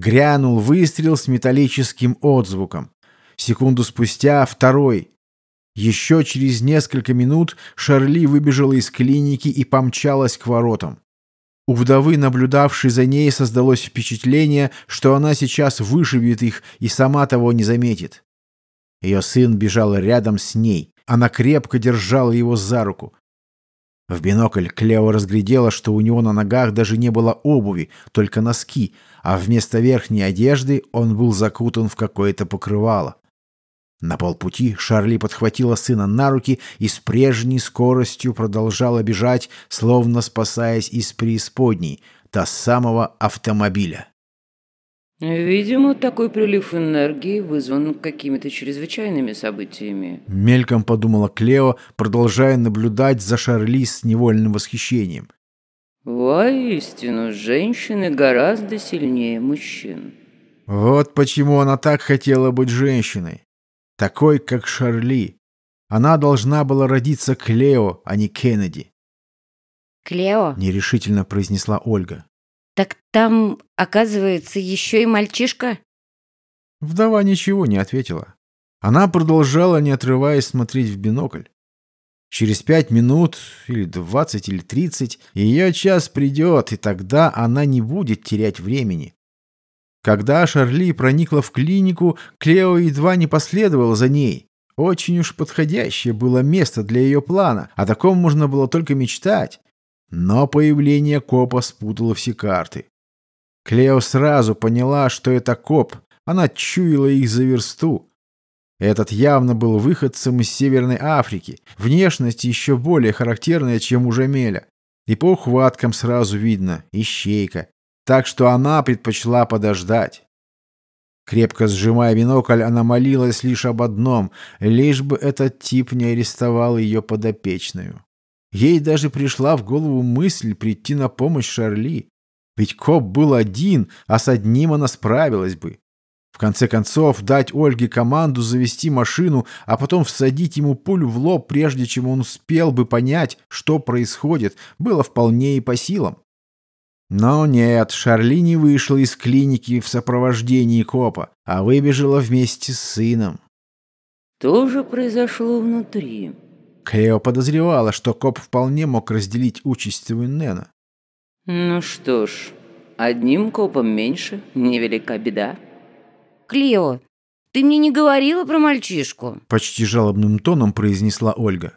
Грянул выстрел с металлическим отзвуком. Секунду спустя второй. Еще через несколько минут Шарли выбежала из клиники и помчалась к воротам. У вдовы, наблюдавшей за ней, создалось впечатление, что она сейчас вышибет их и сама того не заметит. Ее сын бежал рядом с ней. Она крепко держала его за руку. В бинокль Клео разглядела, что у него на ногах даже не было обуви, только носки, а вместо верхней одежды он был закутан в какое-то покрывало. На полпути Шарли подхватила сына на руки и с прежней скоростью продолжала бежать, словно спасаясь из преисподней, до самого автомобиля. Видимо, такой прилив энергии вызван какими-то чрезвычайными событиями. Мельком подумала Клео, продолжая наблюдать за Шарли с невольным восхищением. Воистину, женщины гораздо сильнее мужчин. Вот почему она так хотела быть женщиной такой, как Шарли. Она должна была родиться Клео, а не Кеннеди. «Клео?» — нерешительно произнесла Ольга. «Так там, оказывается, еще и мальчишка?» Вдова ничего не ответила. Она продолжала, не отрываясь, смотреть в бинокль. Через пять минут, или двадцать, или тридцать, ее час придет, и тогда она не будет терять времени. Когда Шарли проникла в клинику, Клео едва не последовала за ней. Очень уж подходящее было место для ее плана, о таком можно было только мечтать. Но появление копа спутало все карты. Клео сразу поняла, что это коп. Она чуяла их за версту. Этот явно был выходцем из Северной Африки, внешность еще более характерная, чем у Жамеля. И по ухваткам сразу видно – ищейка так что она предпочла подождать. Крепко сжимая бинокль, она молилась лишь об одном, лишь бы этот тип не арестовал ее подопечную. Ей даже пришла в голову мысль прийти на помощь Шарли. Ведь коп был один, а с одним она справилась бы. В конце концов, дать Ольге команду завести машину, а потом всадить ему пулю в лоб, прежде чем он успел бы понять, что происходит, было вполне и по силам. Но нет, Шарли не вышла из клиники в сопровождении копа, а выбежала вместе с сыном. Что же произошло внутри? Клео подозревала, что коп вполне мог разделить участь Уиннена. Ну что ж, одним копом меньше, невелика беда. Клео, ты мне не говорила про мальчишку? Почти жалобным тоном произнесла Ольга.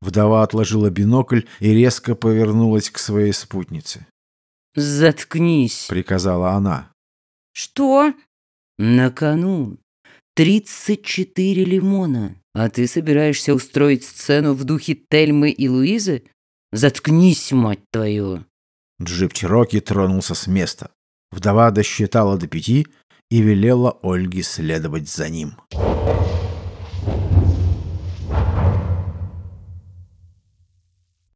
Вдова отложила бинокль и резко повернулась к своей спутнице. «Заткнись!» — приказала она. «Что?» «На кону тридцать четыре лимона, а ты собираешься устроить сцену в духе Тельмы и Луизы? Заткнись, мать твою!» Джип Чироки тронулся с места. Вдова досчитала до пяти и велела Ольге следовать за ним.